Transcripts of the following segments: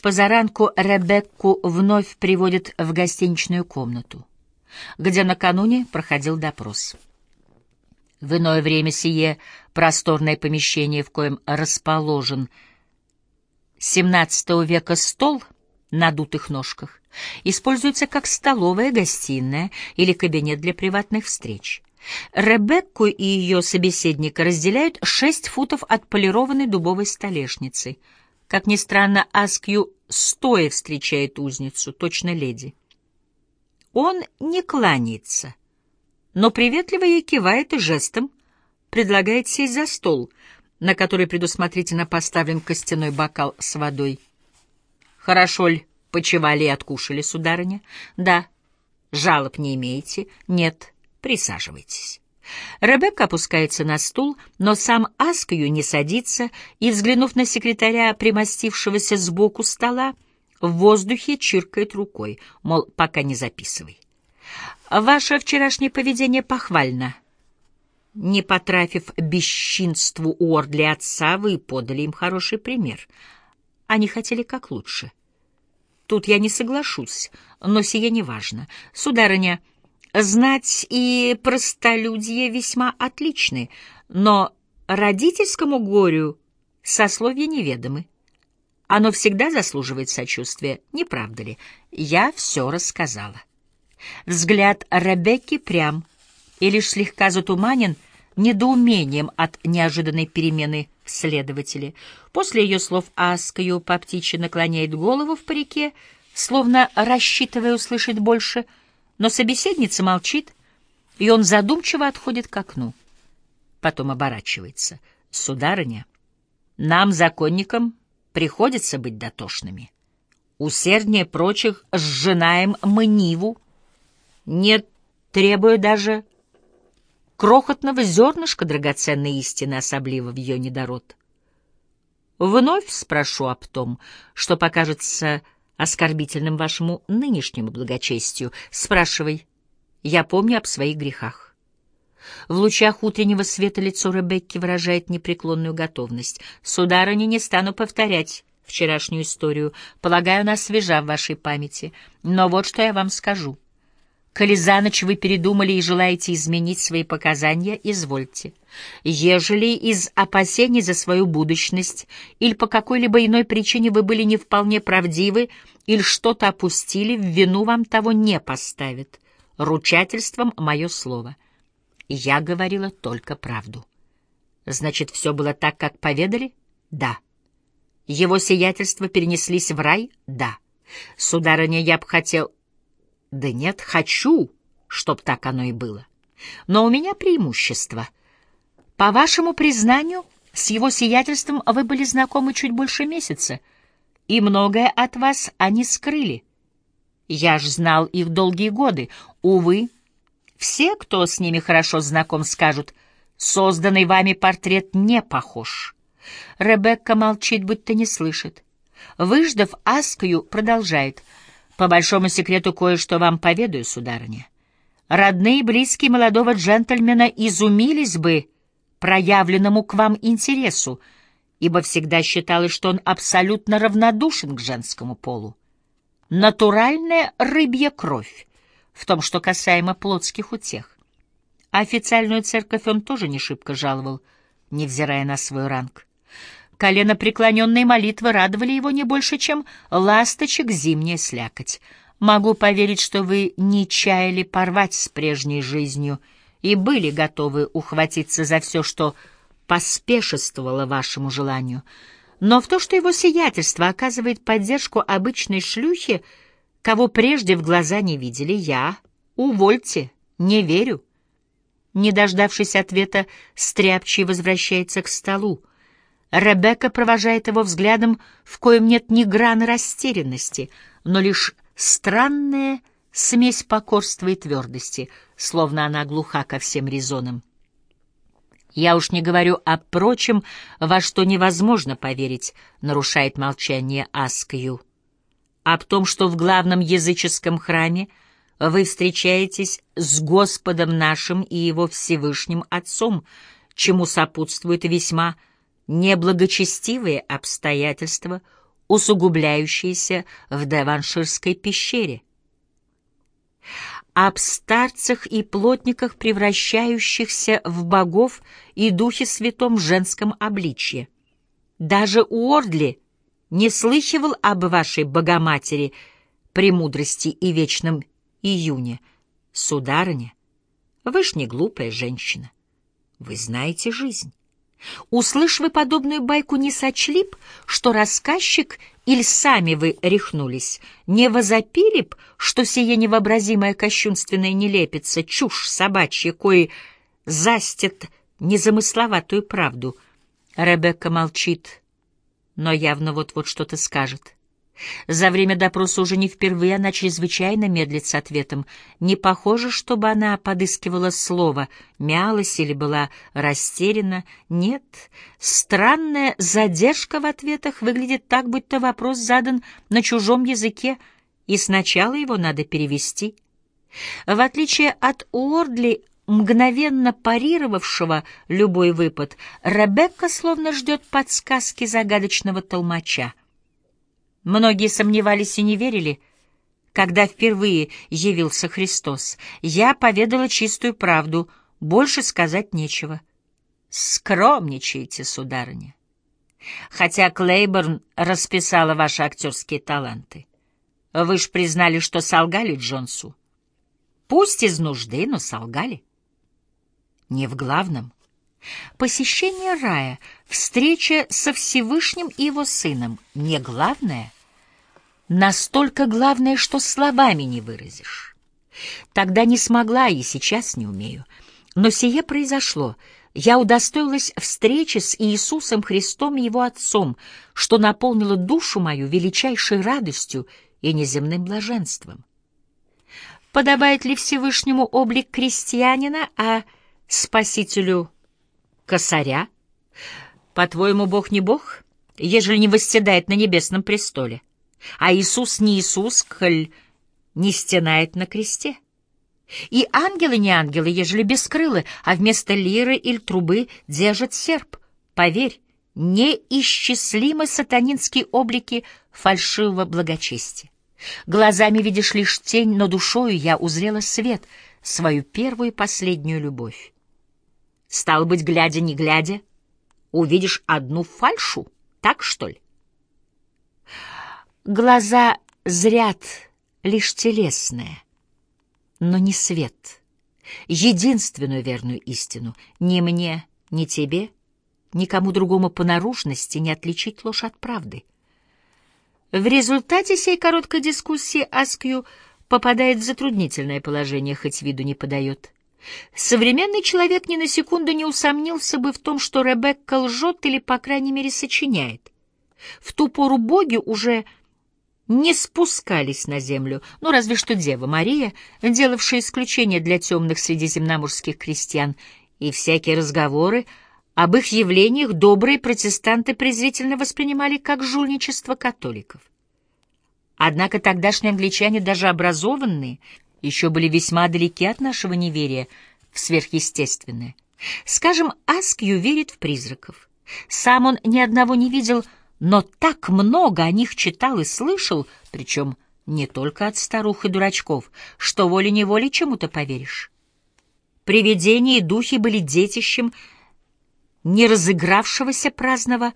позаранку Ребекку вновь приводят в гостиничную комнату, где накануне проходил допрос. В иное время сие просторное помещение, в коем расположен XVII века стол на дутых ножках, используется как столовая, гостиная или кабинет для приватных встреч. Ребекку и ее собеседника разделяют шесть футов от полированной дубовой столешницы. Как ни странно, Аскью стоя встречает узницу, точно леди. Он не кланяется, но приветливо ей кивает и жестом предлагает сесть за стол, на который предусмотрительно поставлен костяной бокал с водой. «Хорошо ли почевали и откушали, сударыня?» «Да». «Жалоб не имеете?» «Нет». Присаживайтесь. Ребекка опускается на стул, но сам Аскою не садится и, взглянув на секретаря, примостившегося сбоку стола, в воздухе чиркает рукой, мол, пока не записывай. Ваше вчерашнее поведение похвально. Не потрафив бесчинству Уордли отца, вы подали им хороший пример. Они хотели как лучше. Тут я не соглашусь, но сие не важно. Сударыня, — Знать и простолюдье весьма отличны, но родительскому горю сословия неведомы. Оно всегда заслуживает сочувствия, не правда ли? Я все рассказала. Взгляд Ребекки прям и лишь слегка затуманен недоумением от неожиданной перемены в следователе. После ее слов Аскаю по птичьи наклоняет голову в парике, словно рассчитывая услышать больше — но собеседница молчит, и он задумчиво отходит к окну. Потом оборачивается. «Сударыня, нам, законникам, приходится быть дотошными. Усерднее прочих сжинаем мы Ниву, не требуя даже крохотного зернышка драгоценной истины, особливо в ее недород. Вновь спрошу об том, что покажется оскорбительным вашему нынешнему благочестию. Спрашивай. Я помню об своих грехах. В лучах утреннего света лицо Ребекки выражает непреклонную готовность. Сударыня, не стану повторять вчерашнюю историю. Полагаю, она свежа в вашей памяти. Но вот что я вам скажу. Коли за ночь вы передумали и желаете изменить свои показания, извольте. Ежели из опасений за свою будущность или по какой-либо иной причине вы были не вполне правдивы или что-то опустили, в вину вам того не поставят. Ручательством мое слово. Я говорила только правду. Значит, все было так, как поведали? Да. Его сиятельство перенеслись в рай? Да. Сударыня, я б хотел... Да нет, хочу, чтоб так оно и было. Но у меня преимущество. По вашему признанию, с его сиятельством вы были знакомы чуть больше месяца, и многое от вас они скрыли. Я ж знал их долгие годы. Увы, все, кто с ними хорошо знаком, скажут, созданный вами портрет не похож. Ребекка молчит, будто не слышит. Выждав, Аскою продолжает — по большому секрету кое-что вам поведаю, сударыня. Родные и близкие молодого джентльмена изумились бы проявленному к вам интересу, ибо всегда считалось, что он абсолютно равнодушен к женскому полу. Натуральная рыбья кровь в том, что касаемо плотских утех. официальную церковь он тоже не шибко жаловал, невзирая на свой ранг. Колено преклоненные молитвы радовали его не больше, чем ласточек зимняя слякоть. Могу поверить, что вы не чаяли порвать с прежней жизнью и были готовы ухватиться за все, что поспешествовало вашему желанию. Но в то, что его сиятельство оказывает поддержку обычной шлюхе, кого прежде в глаза не видели, я, увольте, не верю. Не дождавшись ответа, Стряпчий возвращается к столу. Ребекка провожает его взглядом, в коем нет ни грана растерянности, но лишь странная смесь покорства и твердости, словно она глуха ко всем резонам. «Я уж не говорю о прочем, во что невозможно поверить», — нарушает молчание Аскью. «Об том, что в главном языческом храме вы встречаетесь с Господом нашим и Его Всевышним Отцом, чему сопутствует весьма неблагочестивые обстоятельства, усугубляющиеся в Деванширской пещере. Об старцах и плотниках, превращающихся в богов и духе святом женском обличье. Даже Уордли не слыхивал об вашей Богоматери, премудрости и вечном июне. Сударыня, вы ж не глупая женщина. Вы знаете жизнь. Услышь вы подобную байку, не сочли б, что рассказчик или сами вы рехнулись, не возопили б, что сие невообразимая кощунственная нелепица, чушь собачья, кои застят незамысловатую правду. Ребекка молчит, но явно вот-вот что-то скажет. За время допроса уже не впервые она чрезвычайно медлит с ответом. Не похоже, чтобы она подыскивала слово, мялась или была растеряна. Нет, странная задержка в ответах выглядит так, будто вопрос задан на чужом языке, и сначала его надо перевести. В отличие от Уордли, мгновенно парировавшего любой выпад, Ребекка словно ждет подсказки загадочного толмача. Многие сомневались и не верили, когда впервые явился Христос. Я поведала чистую правду, больше сказать нечего. Скромничайте, сударыня. Хотя Клейборн расписала ваши актерские таланты. Вы ж признали, что солгали Джонсу. Пусть из нужды, но солгали. Не в главном — Посещение рая, встреча со Всевышним и его сыном — не главное. Настолько главное, что словами не выразишь. Тогда не смогла и сейчас не умею. Но сие произошло. Я удостоилась встречи с Иисусом Христом и Его Отцом, что наполнило душу мою величайшей радостью и неземным блаженством. Подобает ли Всевышнему облик крестьянина, а Спасителю — косаря? По-твоему, Бог не Бог, ежели не восседает на небесном престоле? А Иисус не Иисус, коль не стенает на кресте? И ангелы не ангелы, ежели бескрылы, а вместо лиры или трубы держат серп. Поверь, неисчислимы сатанинские облики фальшивого благочестия. Глазами видишь лишь тень, но душою я узрела свет, свою первую и последнюю любовь. Стал быть, глядя не глядя, увидишь одну фальшу, так что ли? Глаза зрят лишь телесное, но не свет. Единственную верную истину ни мне, ни тебе, никому другому по наружности не отличить ложь от правды. В результате сей короткой дискуссии Аскью попадает в затруднительное положение, хоть виду не подает. Современный человек ни на секунду не усомнился бы в том, что Ребекка лжет или, по крайней мере, сочиняет. В ту пору боги уже не спускались на землю, ну разве что Дева Мария, делавшая исключение для темных средиземноморских крестьян, и всякие разговоры об их явлениях добрые протестанты презрительно воспринимали как жульничество католиков. Однако тогдашние англичане, даже образованные, еще были весьма далеки от нашего неверия в сверхъестественное. Скажем, Аскью верит в призраков. Сам он ни одного не видел, но так много о них читал и слышал, причем не только от старух и дурачков, что волей-неволей чему-то поверишь. Привидения и духи были детищем не разыгравшегося праздного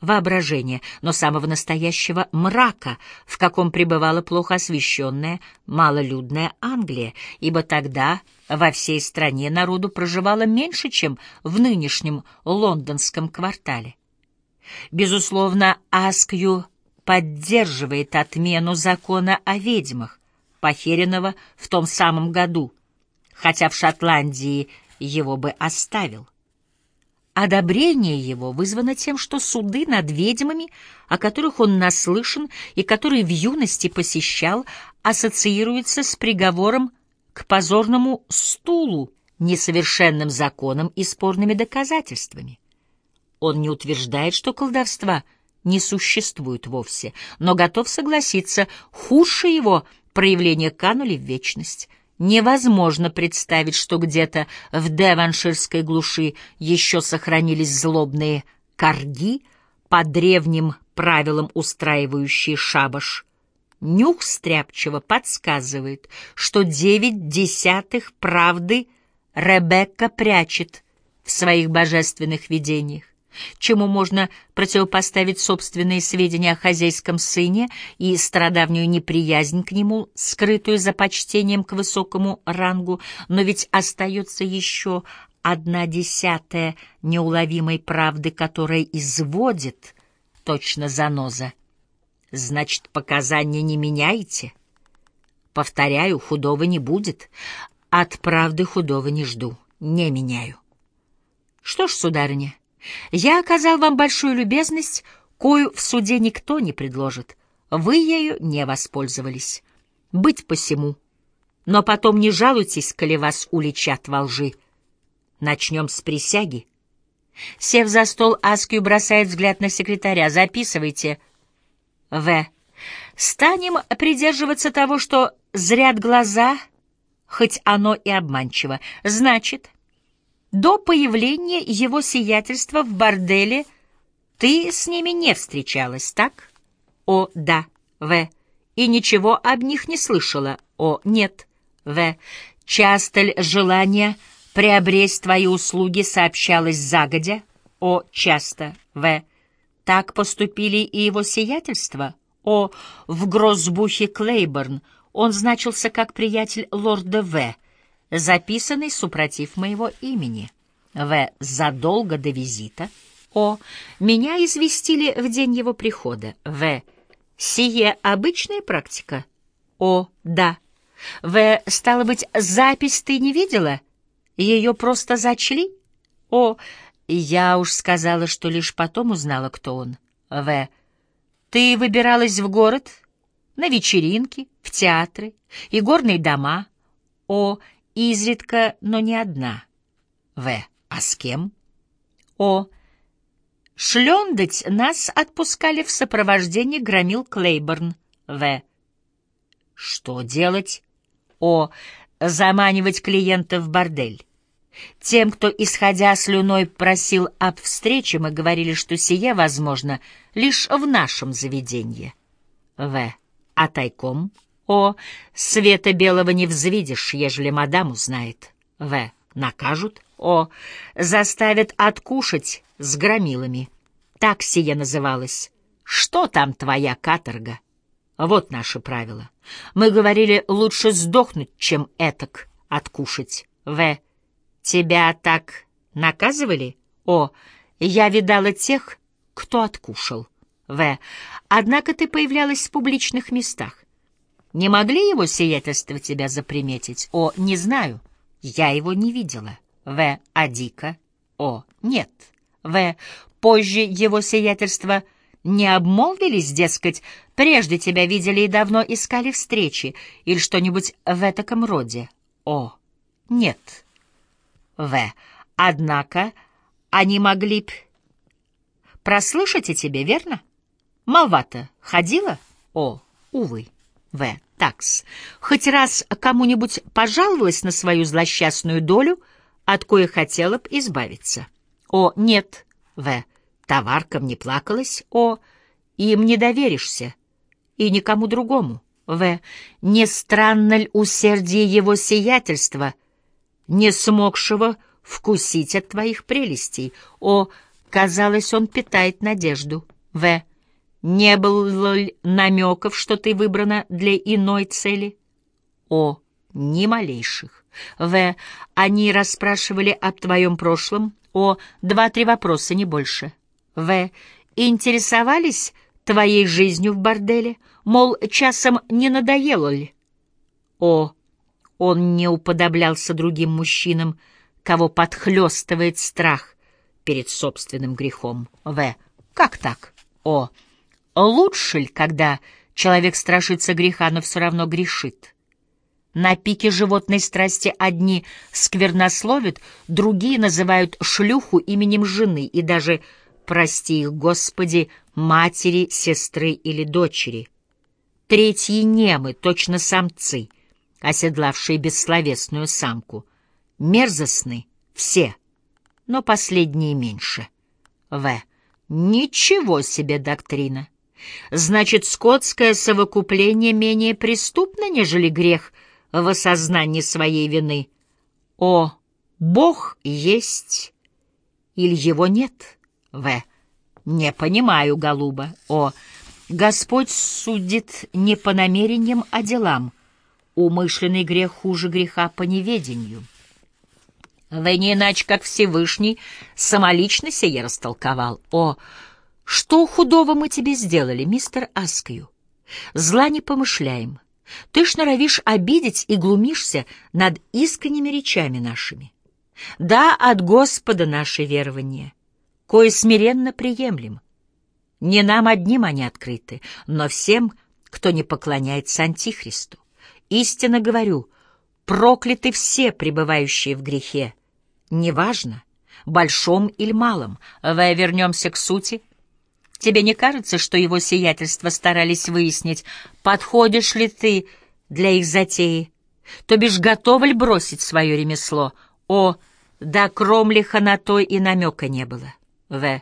воображения, но самого настоящего мрака, в каком пребывала плохо освещенная, малолюдная Англия, ибо тогда во всей стране народу проживало меньше, чем в нынешнем лондонском квартале. Безусловно, Аскью поддерживает отмену закона о ведьмах, похеренного в том самом году, хотя в Шотландии его бы оставил. Одобрение его вызвано тем, что суды над ведьмами, о которых он наслышан и которые в юности посещал, ассоциируются с приговором к позорному стулу, несовершенным законом и спорными доказательствами. Он не утверждает, что колдовства не существует вовсе, но готов согласиться, худшее его проявление канули в вечность. Невозможно представить, что где-то в Деванширской глуши еще сохранились злобные корги, по древним правилам устраивающие шабаш. Нюх стряпчиво подсказывает, что девять десятых правды Ребекка прячет в своих божественных видениях, чему можно противопоставить собственные сведения о хозяйском сыне и страдавнюю неприязнь к нему, скрытую за почтением к высокому рангу, но ведь остается еще одна десятая неуловимой правды, которая изводит, точно заноза. Значит, показания не меняете? Повторяю, худого не будет. От правды худого не жду, не меняю. Что ж, сударыня, я оказал вам большую любезность, кою в суде никто не предложит. Вы ею не воспользовались. Быть посему. Но потом не жалуйтесь, коли вас уличат во лжи. Начнем с присяги. Сев за стол, Аскью бросает взгляд на секретаря. Записывайте. В. Станем придерживаться того, что зрят глаза, хоть оно и обманчиво. Значит, до появления его сиятельства в борделе ты с ними не встречалась, так? О, да. В. И ничего об них не слышала. О, нет. В. Часто ли желание приобресть твои услуги сообщалось загодя? О, часто. В. Так поступили и его сиятельства? О, в Гроссбухе Клейборн он значился как приятель лорда В., записанный супротив моего имени. В. Задолго до визита. О. Меня известили в день его прихода. В. Сие обычная практика? О. Да. В. Стало быть, запись ты не видела? Ее просто зачли? О. Я уж сказала, что лишь потом узнала, кто он. В. Ты выбиралась в город, на вечеринки, в театры и горные дома. О. Изредка, но не одна. В. А с кем? О. Шлендать нас отпускали в сопровождении громил Клейборн. В. Что делать? О. Заманивать клиентов в бордель. Тем, кто, исходя слюной, просил об встрече, мы говорили, что сие возможно лишь в нашем заведении. В. А тайком? О. Света белого не взвидишь, ежели мадам узнает. В. Накажут? О. Заставят откушать с громилами. Так сие называлось. Что там твоя каторга? Вот наше правило. Мы говорили, лучше сдохнуть, чем этак откушать. В. Тебя так наказывали? О, я видала тех, кто откушал. В. Однако ты появлялась в публичных местах. Не могли его сиятельство тебя заприметить? О, не знаю. Я его не видела. В. А Дика? О, нет. В. Позже его сиятельство не обмолвились, дескать, прежде тебя видели и давно искали встречи или что-нибудь в этаком роде? О, нет. В. Однако они могли б прослышать о тебе, верно? Молва-то ходила? О, увы. В. Такс. Хоть раз кому-нибудь пожаловалась на свою злосчастную долю, от кое хотела б избавиться? О, нет. В. Товаркам не плакалась? О, им не доверишься. И никому другому. В. Не странно ли усердие его сиятельства — не смогшего вкусить от твоих прелестей. О, казалось, он питает надежду. В. Не было ли намеков, что ты выбрана для иной цели? О, ни малейших. В. Они расспрашивали об твоем прошлом. О, два-три вопроса, не больше. В. Интересовались твоей жизнью в борделе? Мол, часом не надоело ли? О, он не уподоблялся другим мужчинам, кого подхлестывает страх перед собственным грехом. В. Как так? О. Лучше ли, когда человек страшится греха, но все равно грешит? На пике животной страсти одни сквернословят, другие называют шлюху именем жены и даже, прости их, Господи, матери, сестры или дочери. Третьи немы, точно самцы — оседлавшие бессловесную самку. Мерзостны все, но последние меньше. В. Ничего себе доктрина! Значит, скотское совокупление менее преступно, нежели грех в осознании своей вины. О, Бог есть или его нет? В. Не понимаю, голуба. О, Господь судит не по намерениям, а делам. Умышленный грех хуже греха по неведению. Вы не иначе, как Всевышний, самолично сие растолковал. О, что худого мы тебе сделали, мистер Аскью? Зла не помышляем. Ты ж норовишь обидеть и глумишься над искренними речами нашими. Да, от Господа наше верование, кое смиренно приемлем. Не нам одним они открыты, но всем, кто не поклоняется Антихристу. Истинно говорю, прокляты все, пребывающие в грехе, неважно, большом или малом. Давай вернемся к сути. Тебе не кажется, что его сиятельство старались выяснить, подходишь ли ты для их затеи? То бишь, готова ли бросить свое ремесло? О, да кромлиха на то и намека не было. В.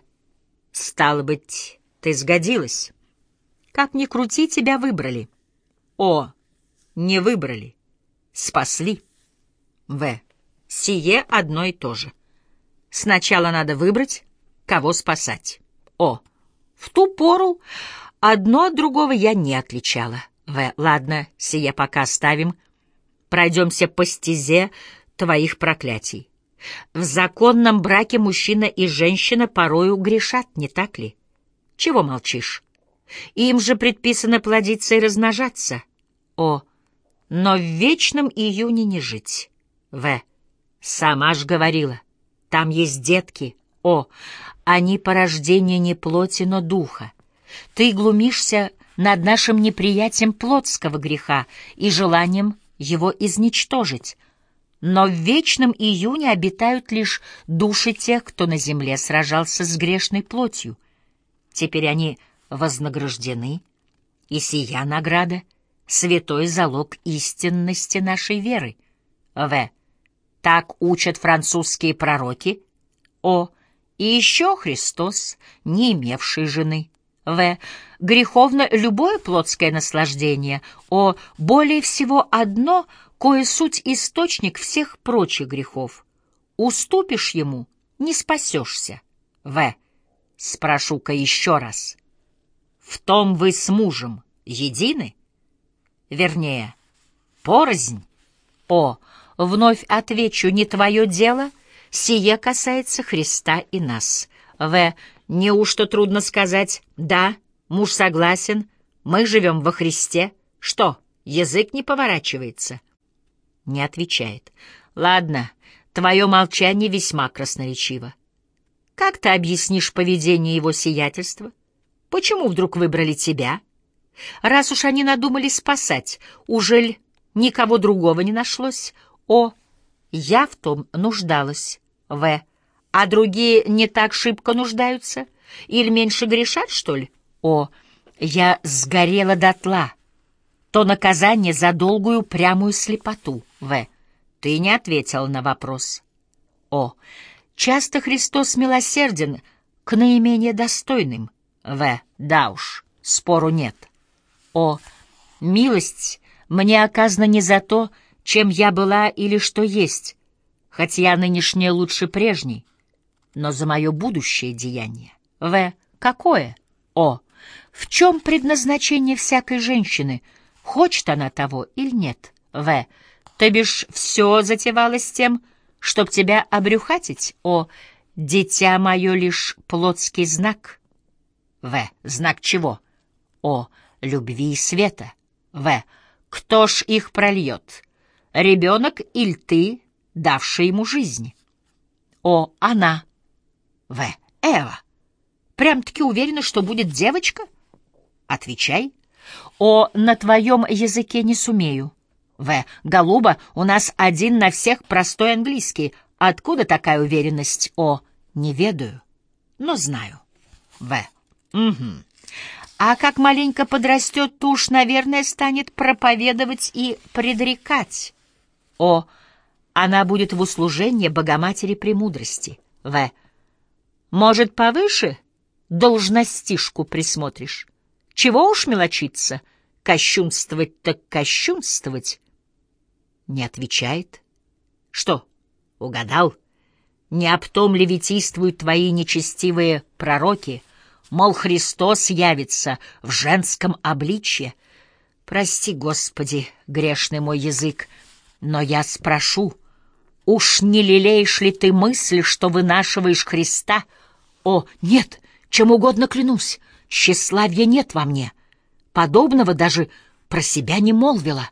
Стало быть, ты сгодилась. Как ни крути, тебя выбрали. О, не выбрали. Спасли. В. Сие одно и то же. Сначала надо выбрать, кого спасать. О, в ту пору одно от другого я не отличала. В. Ладно, сие пока оставим. Пройдемся по стезе твоих проклятий. В законном браке мужчина и женщина порою грешат, не так ли? Чего молчишь? Им же предписано плодиться и размножаться. О, но в вечном июне не жить. В. Сама ж говорила, там есть детки. О, они порождение не плоти, но духа. Ты глумишься над нашим неприятием плотского греха и желанием его изничтожить. Но в вечном июне обитают лишь души тех, кто на земле сражался с грешной плотью. Теперь они вознаграждены, и сия награда — святой залог истинности нашей веры. В. Так учат французские пророки. О. И еще Христос, не имевший жены. В. Греховно любое плотское наслаждение. О. Более всего одно, кое суть источник всех прочих грехов. Уступишь ему — не спасешься. В. Спрошу-ка еще раз. В том вы с мужем едины? Вернее, порознь? О, Вновь отвечу, не твое дело, сие касается Христа и нас. В. Неужто трудно сказать «да», муж согласен, мы живем во Христе? Что, язык не поворачивается? Не отвечает. Ладно, твое молчание весьма красноречиво. Как ты объяснишь поведение его сиятельства? Почему вдруг выбрали тебя? Раз уж они надумали спасать, ужель никого другого не нашлось? О. Я в том нуждалась. В. А другие не так шибко нуждаются? Или меньше грешат, что ли? О. Я сгорела дотла. То наказание за долгую прямую слепоту. В. Ты не ответил на вопрос. О. Часто Христос милосерден к наименее достойным. В. Да уж, спору нет. О. Милость мне оказана не за то, чем я была или что есть, хоть я нынешняя лучше прежней, но за мое будущее деяние. В. Какое? О. В чем предназначение всякой женщины? Хочет она того или нет? В. То бишь все затевалось тем, чтоб тебя обрюхатить? О. Дитя мое лишь плотский знак. В. Знак чего? О. Любви и света. В. Кто ж их прольет? Ребенок или ты, давший ему жизнь? О, она. В. Эва. Прям-таки уверена, что будет девочка? Отвечай. О, на твоем языке не сумею. В. Голуба, у нас один на всех простой английский. Откуда такая уверенность? О, не ведаю, но знаю. В. Угу. А как маленько подрастет, то уж, наверное, станет проповедовать и предрекать. О. Она будет в услужении Богоматери Премудрости. В. Может, повыше должностишку присмотришь. Чего уж мелочиться, кощунствовать так кощунствовать. Не отвечает. Что, угадал? Не об том ли твои нечестивые пророки, мол, Христос явится в женском обличье? Прости, Господи, грешный мой язык, но я спрошу, уж не лелеешь ли ты мысль, что вынашиваешь Христа? О, нет, чем угодно клянусь, тщеславия нет во мне. Подобного даже про себя не молвила.